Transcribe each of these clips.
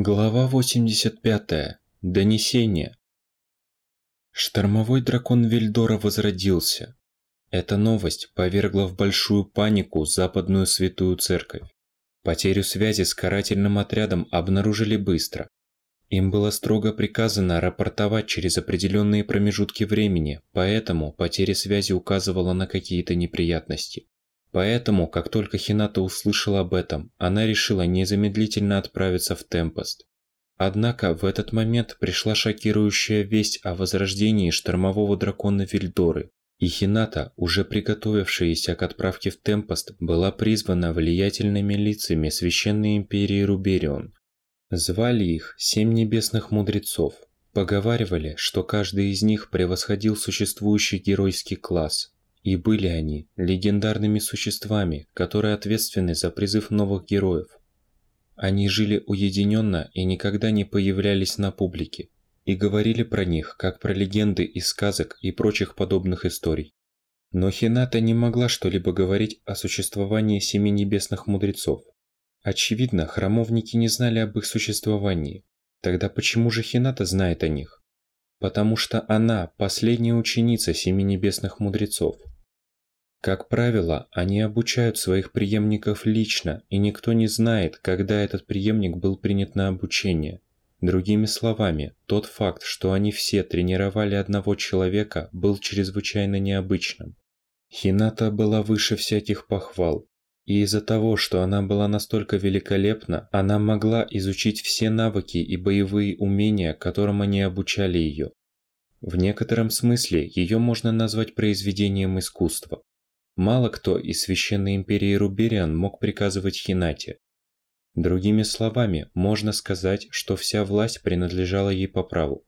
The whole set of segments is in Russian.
Глава 85. Донесение. Штормовой дракон Вильдора возродился. Эта новость повергла в большую панику западную святую церковь. Потерю связи с карательным отрядом обнаружили быстро. Им было строго приказано рапортовать через определенные промежутки времени, поэтому потеря связи указывала на какие-то неприятности. Поэтому, как только Хината услышала об этом, она решила незамедлительно отправиться в Темпост. Однако в этот момент пришла шокирующая весть о возрождении штормового дракона Вильдоры, и Хината, уже приготовившаяся к отправке в Темпост, была призвана влиятельными лицами Священной Империи Руберион. Звали их Семь Небесных Мудрецов. Поговаривали, что каждый из них превосходил существующий геройский класс, и были они легендарными существами, которые ответственны за призыв новых героев. Они жили уединенно и никогда не появлялись на публике, и говорили про них, как про легенды из сказок и прочих подобных историй. Но Хината не могла что-либо говорить о существовании семи небесных мудрецов. Очевидно, храмовники не знали об их существовании. Тогда почему же Хината знает о них? Потому что она последняя ученица семи небесных мудрецов. Как правило, они обучают своих преемников лично, и никто не знает, когда этот преемник был принят на обучение. Другими словами, тот факт, что они все тренировали одного человека, был чрезвычайно необычным. Хината была выше всяких похвал, и из-за того, что она была настолько великолепна, она могла изучить все навыки и боевые умения, которым они обучали ее. В некотором смысле ее можно назвать произведением искусства. Мало кто из Священной Империи Рубериан мог приказывать Хинате. Другими словами, можно сказать, что вся власть принадлежала ей по праву.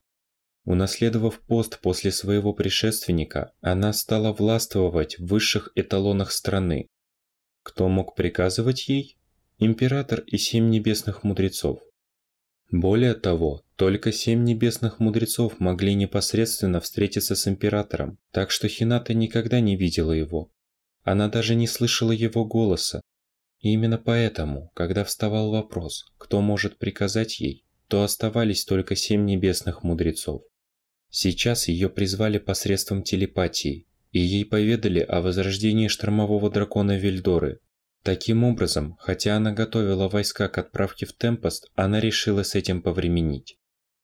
Унаследовав пост после своего предшественника, она стала властвовать в высших эталонах страны. Кто мог приказывать ей? Император и семь небесных мудрецов. Более того, только семь небесных мудрецов могли непосредственно встретиться с императором, так что Хината никогда не видела его. Она даже не слышала его голоса. И именно поэтому, когда вставал вопрос, кто может приказать ей, то оставались только семь небесных мудрецов. Сейчас ее призвали посредством телепатии, и ей поведали о возрождении штормового дракона Вильдоры. Таким образом, хотя она готовила войска к отправке в Темпост, она решила с этим повременить.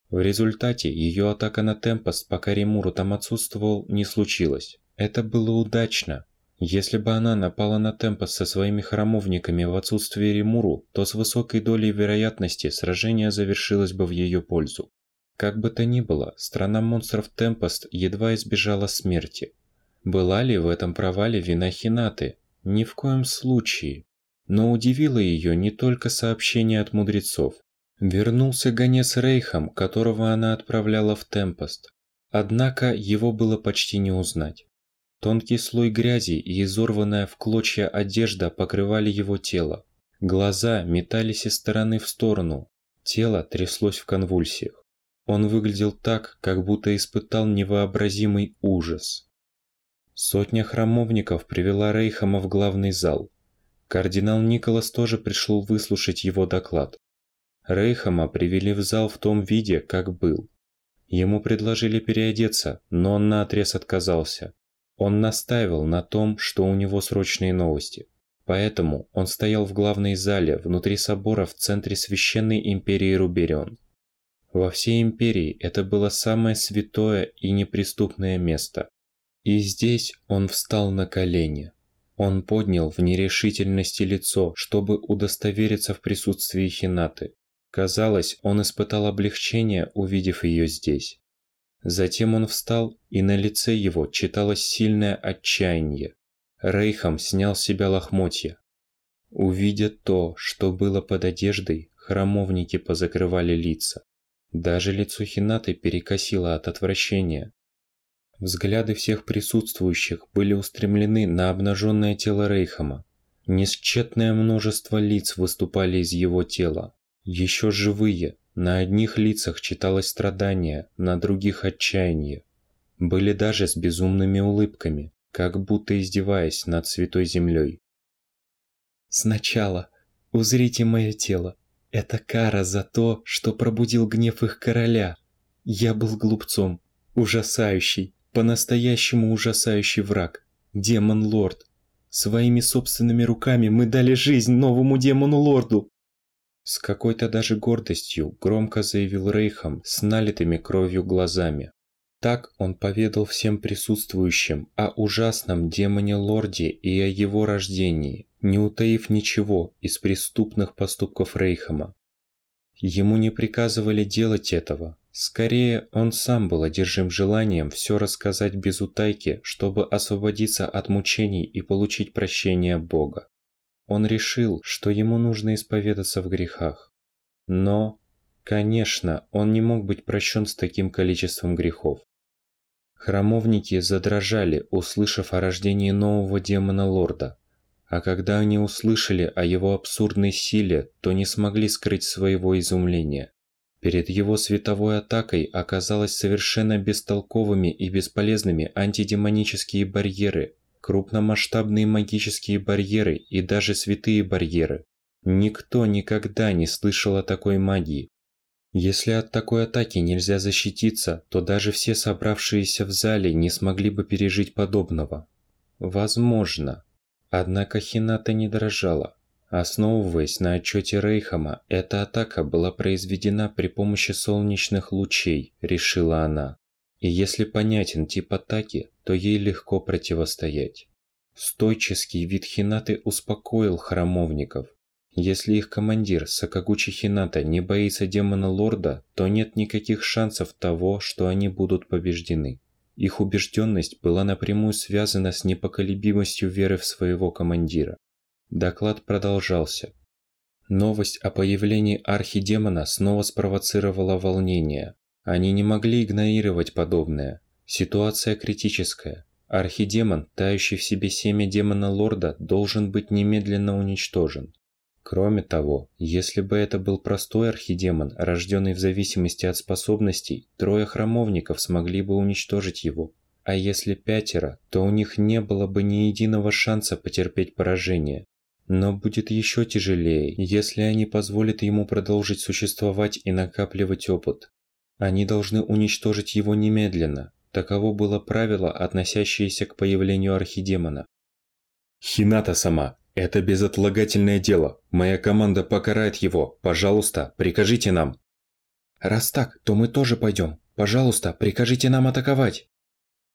В результате ее атака на Темпост, пока Ремуру там отсутствовал, не случилась. Это было удачно, если бы она напала на Темпос со своими храмовниками в отсутствие Римуру, то с высокой долей вероятности сражение завершилось бы в ее пользу. Как бы то ни было, страна монстров Темпост едва избежала смерти. Была ли в этом провале вина Хинаты? Ни в коем случае. Но удивило ее не только сообщение от мудрецов. Вернулся гонец Рейхам, которого она отправляла в Темпост. Однако его было почти не узнать. Тонкий слой грязи и изорванная в клочья одежда покрывали его тело. Глаза метались из стороны в сторону. Тело тряслось в конвульсиях. Он выглядел так, как будто испытал невообразимый ужас. Сотня храмовников привела Рейхама в главный зал. Кардинал Николас тоже пришел выслушать его доклад. Рейхама привели в зал в том виде, как был. Ему предложили переодеться, но он наотрез отказался. Он настаивал на том, что у него срочные новости. Поэтому он стоял в главной зале внутри собора в центре священной империи Руберион. Во всей империи это было самое святое и неприступное место. И здесь он встал на колени. Он поднял в нерешительности лицо, чтобы удостовериться в присутствии Хинаты. Казалось, он испытал облегчение, увидев ее здесь. Затем он встал, и на лице его читалось сильное отчаяние. Рейхам снял с себя лохмотья. Увидя то, что было под одеждой, храмовники позакрывали лица. Даже лицо Хинаты перекосило от отвращения. Взгляды всех присутствующих были устремлены на обнаженное тело Рейхама. Несчетное множество лиц выступали из его тела. Еще живые, на одних лицах читалось страдание, на других отчаяние. Были даже с безумными улыбками, как будто издеваясь над святой землей. «Сначала узрите мое тело, Это кара за то, что пробудил гнев их короля. Я был глупцом, ужасающий, по-настоящему ужасающий враг, демон-лорд. Своими собственными руками мы дали жизнь новому демону-лорду. С какой-то даже гордостью громко заявил Рейхам с налитыми кровью глазами. Так он поведал всем присутствующим о ужасном демоне-лорде и о его рождении, не утаив ничего из преступных поступков Рейхама. Ему не приказывали делать этого. Скорее, он сам был одержим желанием все рассказать без утайки, чтобы освободиться от мучений и получить прощение Бога. Он решил, что ему нужно исповедаться в грехах. Но, конечно, он не мог быть прощен с таким количеством грехов. Храмовники задрожали, услышав о рождении нового демона-лорда. А когда они услышали о его абсурдной силе, то не смогли скрыть своего изумления. Перед его световой атакой оказалось совершенно бестолковыми и бесполезными антидемонические барьеры, крупномасштабные магические барьеры и даже святые барьеры. Никто никогда не слышал о такой магии. Если от такой атаки нельзя защититься, то даже все собравшиеся в зале не смогли бы пережить подобного. Возможно. Однако Хината не дрожала. Основываясь на отчете Рейхама, эта атака была произведена при помощи солнечных лучей, решила она. И если понятен тип атаки, то ей легко противостоять. Стойческий вид Хинаты успокоил храмовников. Если их командир Сакагучи Хината не боится демона лорда, то нет никаких шансов того, что они будут побеждены. Их убежденность была напрямую связана с непоколебимостью веры в своего командира. Доклад продолжался. Новость о появлении архидемона снова спровоцировала волнение. Они не могли игнорировать подобное. Ситуация критическая. Архидемон, тающий в себе семя демона лорда, должен быть немедленно уничтожен. Кроме того, если бы это был простой архидемон, рожденный в зависимости от способностей, трое храмовников смогли бы уничтожить его. А если пятеро, то у них не было бы ни единого шанса потерпеть поражение. Но будет еще тяжелее, если они позволят ему продолжить существовать и накапливать опыт. Они должны уничтожить его немедленно. Таково было правило, относящееся к появлению архидемона. Хината сама, это безотлагательное дело. Моя команда покарает его. Пожалуйста, прикажите нам. Раз так, то мы тоже пойдем. Пожалуйста, прикажите нам атаковать.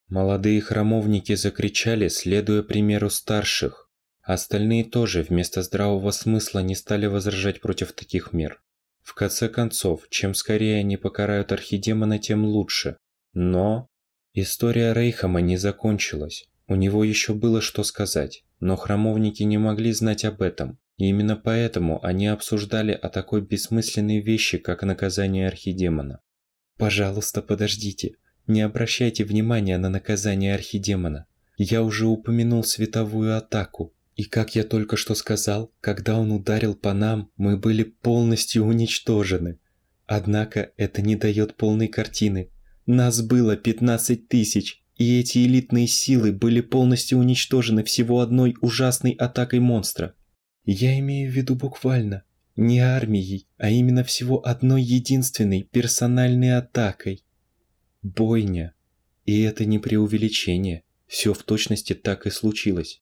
Молодые храмовники закричали, следуя примеру старших. Остальные тоже вместо здравого смысла не стали возражать против таких мер. В конце концов, чем скорее они покарают архидемона, тем лучше. Но история Рейхама не закончилась. У него еще было что сказать. Но храмовники не могли знать об этом, и именно поэтому они обсуждали о такой бессмысленной вещи, как наказание архидемона. «Пожалуйста, подождите. Не обращайте внимания на наказание архидемона. Я уже упомянул световую атаку. И как я только что сказал, когда он ударил по нам, мы были полностью уничтожены. Однако это не дает полной картины. Нас было 15 тысяч, и эти элитные силы были полностью уничтожены всего одной ужасной атакой монстра. Я имею в виду буквально, не армией, а именно всего одной единственной персональной атакой. Бойня. И это не преувеличение, все в точности так и случилось.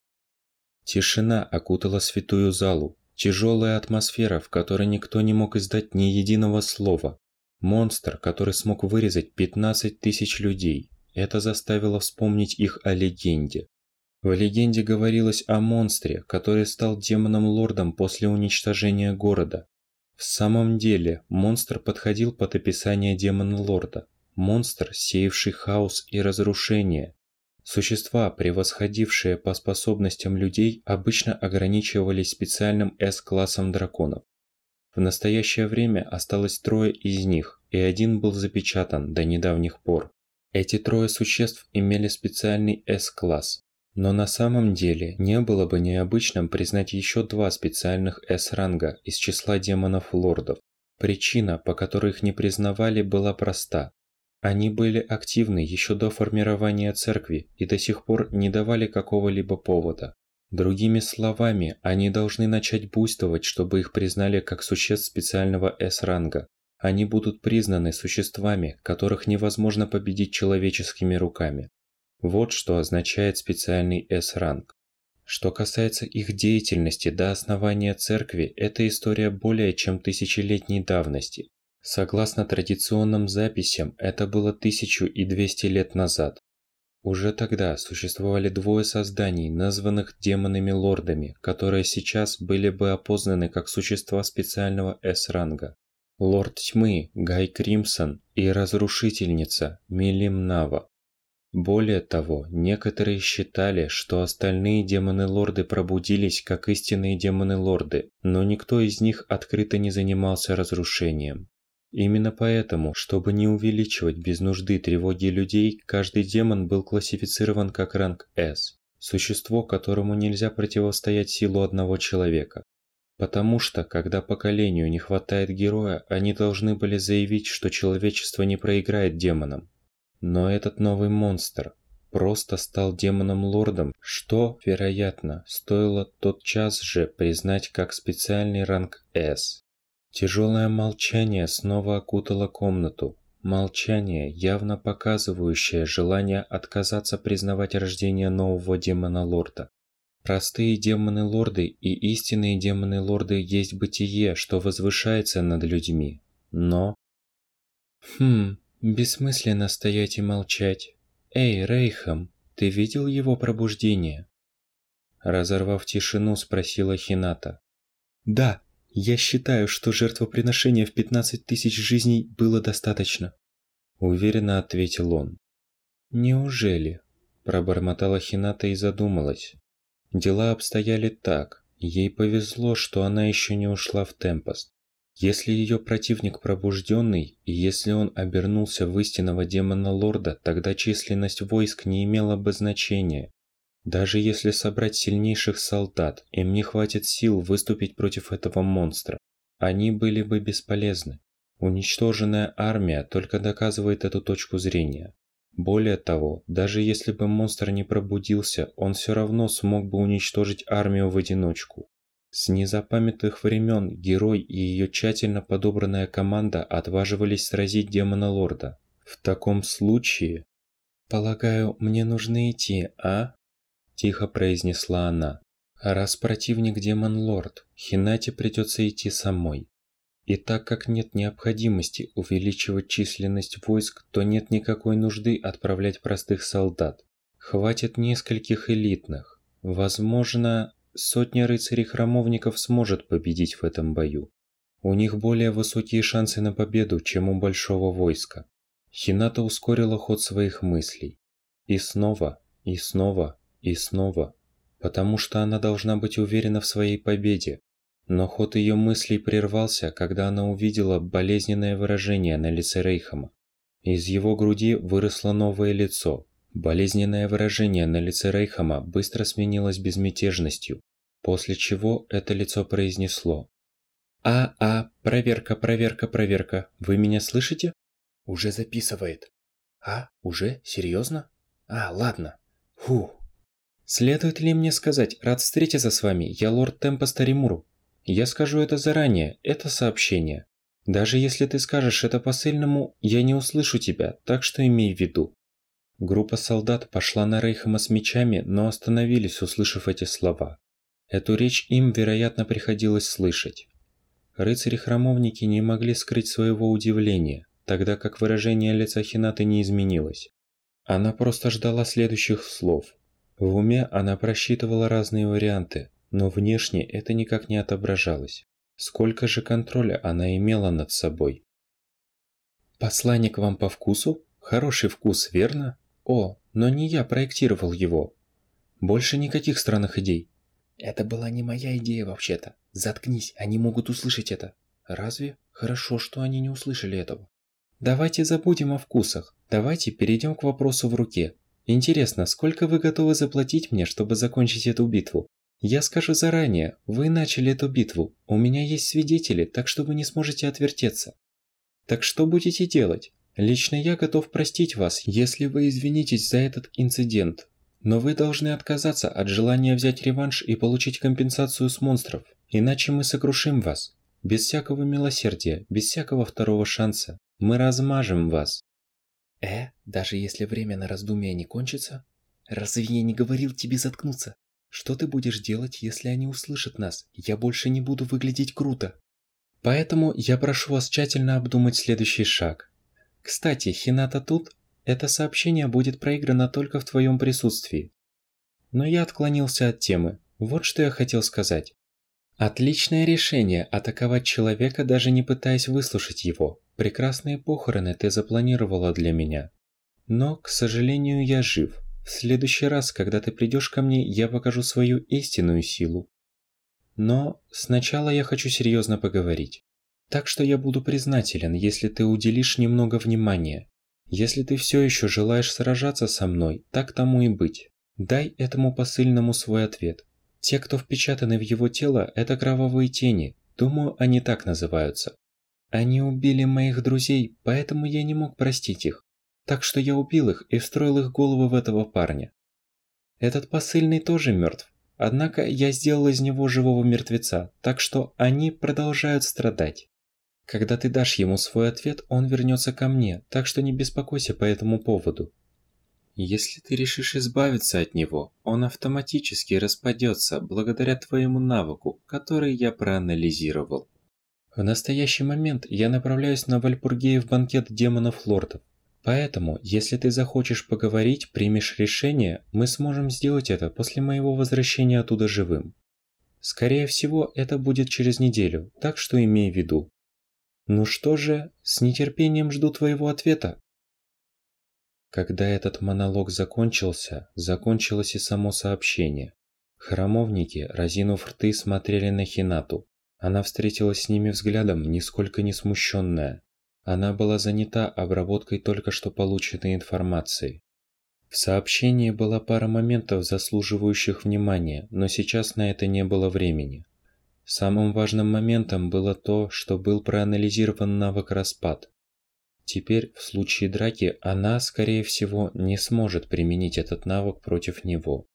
Тишина окутала святую залу, тяжелая атмосфера, в которой никто не мог издать ни единого слова. Монстр, который смог вырезать 15 тысяч людей, это заставило вспомнить их о легенде. В легенде говорилось о монстре, который стал демоном-лордом после уничтожения города. В самом деле, монстр подходил под описание демона-лорда. Монстр, сеявший хаос и разрушение. Существа, превосходившие по способностям людей, обычно ограничивались специальным S-классом драконов. В настоящее время осталось трое из них, и один был запечатан до недавних пор. Эти трое существ имели специальный S-класс, но на самом деле не было бы необычным признать еще два специальных S-ранга из числа демонов-лордов. Причина, по которой их не признавали, была проста. Они были активны еще до формирования церкви и до сих пор не давали какого-либо повода. Другими словами, они должны начать буйствовать, чтобы их признали как существ специального S-ранга. Они будут признаны существами, которых невозможно победить человеческими руками. Вот что означает специальный S-ранг. Что касается их деятельности до основания церкви, это история более чем тысячелетней давности. Согласно традиционным записям, это было 1200 лет назад. Уже тогда существовали двое созданий, названных демонами-лордами, которые сейчас были бы опознаны как существа специального S-ранга. Лорд Тьмы Гай Кримсон и Разрушительница Милим Нава. Более того, некоторые считали, что остальные демоны-лорды пробудились как истинные демоны-лорды, но никто из них открыто не занимался разрушением. Именно поэтому, чтобы не увеличивать без нужды тревоги людей, каждый демон был классифицирован как ранг S, существо, которому нельзя противостоять силу одного человека. Потому что, когда поколению не хватает героя, они должны были заявить, что человечество не проиграет демонам. Но этот новый монстр просто стал демоном-лордом, что, вероятно, стоило тот час же признать как специальный ранг S. Тяжелое молчание снова окутало комнату. Молчание, явно показывающее желание отказаться признавать рождение нового демона-лорда. Простые демоны-лорды и истинные демоны-лорды есть бытие, что возвышается над людьми. Но... Хм, бессмысленно стоять и молчать. Эй, Рейхам, ты видел его пробуждение? Разорвав тишину, спросила Хината. Да, я считаю, что жертвоприношения в 15 тысяч жизней было достаточно. Уверенно ответил он. Неужели? Пробормотала Хината и задумалась. Дела обстояли так. Ей повезло, что она еще не ушла в Темпост. Если ее противник пробужденный, и если он обернулся в истинного демона-лорда, тогда численность войск не имела бы значения. Даже если собрать сильнейших солдат, им не хватит сил выступить против этого монстра. Они были бы бесполезны. Уничтоженная армия только доказывает эту точку зрения. Более того, даже если бы монстр не пробудился, он все равно смог бы уничтожить армию в одиночку. С незапамятных времен герой и ее тщательно подобранная команда отваживались сразить демона-лорда. В таком случае... Полагаю, мне нужно идти, а? Тихо произнесла она. Раз противник демон-лорд, Хинате придется идти самой. И так как нет необходимости увеличивать численность войск, то нет никакой нужды отправлять простых солдат. Хватит нескольких элитных. Возможно, сотня рыцарей-храмовников сможет победить в этом бою. У них более высокие шансы на победу, чем у большого войска. Хината ускорила ход своих мыслей. И снова, и снова и снова, потому что она должна быть уверена в своей победе. Но ход ее мыслей прервался, когда она увидела болезненное выражение на лице Рейхама. Из его груди выросло новое лицо. Болезненное выражение на лице Рейхама быстро сменилось безмятежностью, после чего это лицо произнесло. «А, а, проверка, проверка, проверка. Вы меня слышите?» «Уже записывает». «А, уже? Серьезно? А, ладно. Фух». Следует ли мне сказать, рад встретиться с вами, я лорд Темпа Старимуру. Я скажу это заранее, это сообщение. Даже если ты скажешь это посыльному, я не услышу тебя, так что имей в виду. Группа солдат пошла на Рейхема с мечами, но остановились, услышав эти слова. Эту речь им, вероятно, приходилось слышать. Рыцари-храмовники не могли скрыть своего удивления, тогда как выражение лица Хинаты не изменилось. Она просто ждала следующих слов – в уме она просчитывала разные варианты, но внешне это никак не отображалось. Сколько же контроля она имела над собой? Посланник вам по вкусу? Хороший вкус, верно? О, но не я проектировал его. Больше никаких странных идей. Это была не моя идея вообще-то. Заткнись, они могут услышать это. Разве? Хорошо, что они не услышали этого. Давайте забудем о вкусах. Давайте перейдем к вопросу в руке. Интересно, сколько вы готовы заплатить мне, чтобы закончить эту битву? Я скажу заранее, вы начали эту битву, у меня есть свидетели, так что вы не сможете отвертеться. Так что будете делать? Лично я готов простить вас, если вы извинитесь за этот инцидент. Но вы должны отказаться от желания взять реванш и получить компенсацию с монстров, иначе мы сокрушим вас. Без всякого милосердия, без всякого второго шанса. Мы размажем вас. Э, даже если время на раздумие не кончится? Разве я не говорил тебе заткнуться? Что ты будешь делать, если они услышат нас? Я больше не буду выглядеть круто. Поэтому я прошу вас тщательно обдумать следующий шаг. Кстати, Хината тут? Это сообщение будет проиграно только в твоем присутствии. Но я отклонился от темы. Вот что я хотел сказать. Отличное решение атаковать человека, даже не пытаясь выслушать его. Прекрасные похороны ты запланировала для меня. Но, к сожалению, я жив. В следующий раз, когда ты придешь ко мне, я покажу свою истинную силу. Но сначала я хочу серьезно поговорить. Так что я буду признателен, если ты уделишь немного внимания. Если ты все еще желаешь сражаться со мной, так тому и быть. Дай этому посыльному свой ответ. Те, кто впечатаны в его тело, это кровавые тени. Думаю, они так называются. Они убили моих друзей, поэтому я не мог простить их. Так что я убил их и встроил их головы в этого парня. Этот посыльный тоже мертв. Однако я сделал из него живого мертвеца, так что они продолжают страдать. Когда ты дашь ему свой ответ, он вернется ко мне, так что не беспокойся по этому поводу. Если ты решишь избавиться от него, он автоматически распадется благодаря твоему навыку, который я проанализировал. В настоящий момент я направляюсь на Вальпургеев банкет демонов-лордов. Поэтому, если ты захочешь поговорить, примешь решение, мы сможем сделать это после моего возвращения оттуда живым. Скорее всего, это будет через неделю, так что имей в виду. Ну что же, с нетерпением жду твоего ответа. Когда этот монолог закончился, закончилось и само сообщение. Храмовники, разинув рты, смотрели на Хинату. Она встретилась с ними взглядом, нисколько не смущенная. Она была занята обработкой только что полученной информации. В сообщении была пара моментов, заслуживающих внимания, но сейчас на это не было времени. Самым важным моментом было то, что был проанализирован навык распад. Теперь, в случае драки, она, скорее всего, не сможет применить этот навык против него.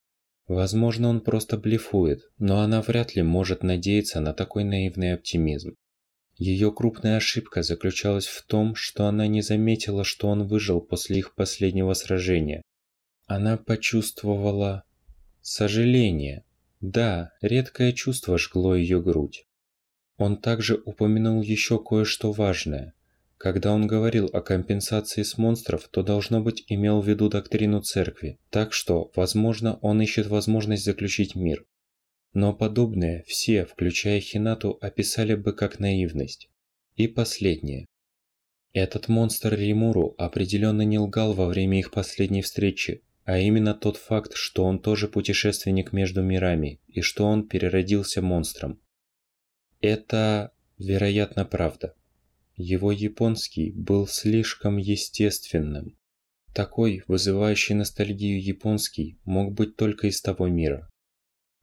Возможно, он просто блефует, но она вряд ли может надеяться на такой наивный оптимизм. Ее крупная ошибка заключалась в том, что она не заметила, что он выжил после их последнего сражения. Она почувствовала сожаление. Да, редкое чувство жгло ее грудь. Он также упомянул еще кое-что важное. Когда он говорил о компенсации с монстров, то должно быть имел в виду доктрину церкви, так что, возможно, он ищет возможность заключить мир. Но подобное все, включая Хинату, описали бы как наивность. И последнее. Этот монстр Римуру определенно не лгал во время их последней встречи, а именно тот факт, что он тоже путешественник между мирами и что он переродился монстром. Это, вероятно, правда. Его японский был слишком естественным. Такой, вызывающий ностальгию японский, мог быть только из того мира.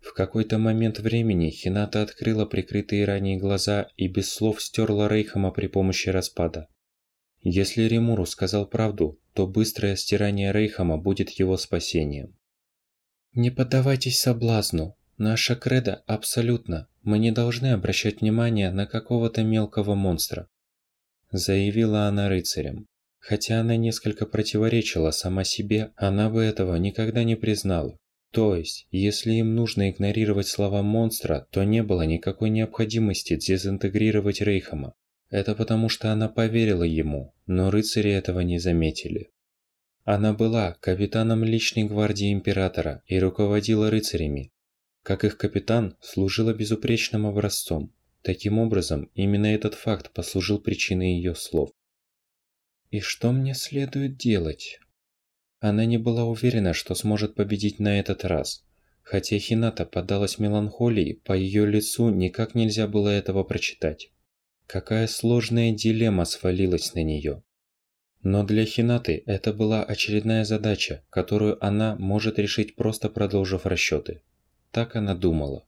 В какой-то момент времени Хината открыла прикрытые ранее глаза и без слов стерла Рейхама при помощи распада. Если Римуру сказал правду, то быстрое стирание Рейхама будет его спасением. «Не поддавайтесь соблазну. Наша кредо абсолютно. Мы не должны обращать внимание на какого-то мелкого монстра заявила она рыцарям. Хотя она несколько противоречила сама себе, она бы этого никогда не признала. То есть, если им нужно игнорировать слова монстра, то не было никакой необходимости дезинтегрировать Рейхама. Это потому, что она поверила ему, но рыцари этого не заметили. Она была капитаном личной гвардии императора и руководила рыцарями. Как их капитан, служила безупречным образцом. Таким образом, именно этот факт послужил причиной ее слов. И что мне следует делать? Она не была уверена, что сможет победить на этот раз. Хотя Хината поддалась меланхолии, по ее лицу никак нельзя было этого прочитать. Какая сложная дилемма свалилась на нее. Но для Хинаты это была очередная задача, которую она может решить просто продолжив расчеты. Так она думала.